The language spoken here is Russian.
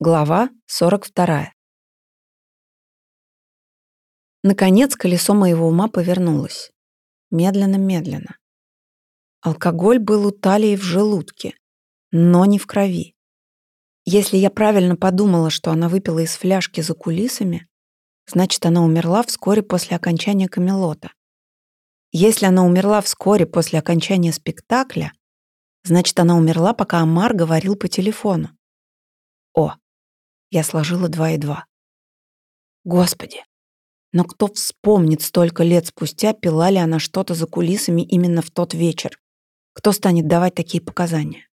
Глава 42. Наконец колесо моего ума повернулось. Медленно-медленно. Алкоголь был у Талии в желудке, но не в крови. Если я правильно подумала, что она выпила из фляжки за кулисами, значит, она умерла вскоре после окончания Камелота. Если она умерла вскоре после окончания спектакля, значит, она умерла, пока Амар говорил по телефону. О, я сложила два и два. Господи, но кто вспомнит столько лет спустя, пила ли она что-то за кулисами именно в тот вечер? Кто станет давать такие показания?